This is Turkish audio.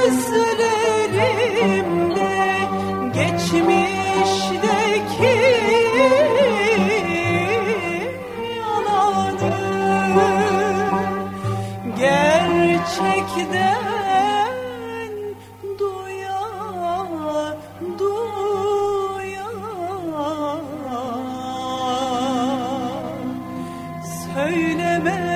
gözlerimde geçmişteki yalanı gerçekten duya söylemek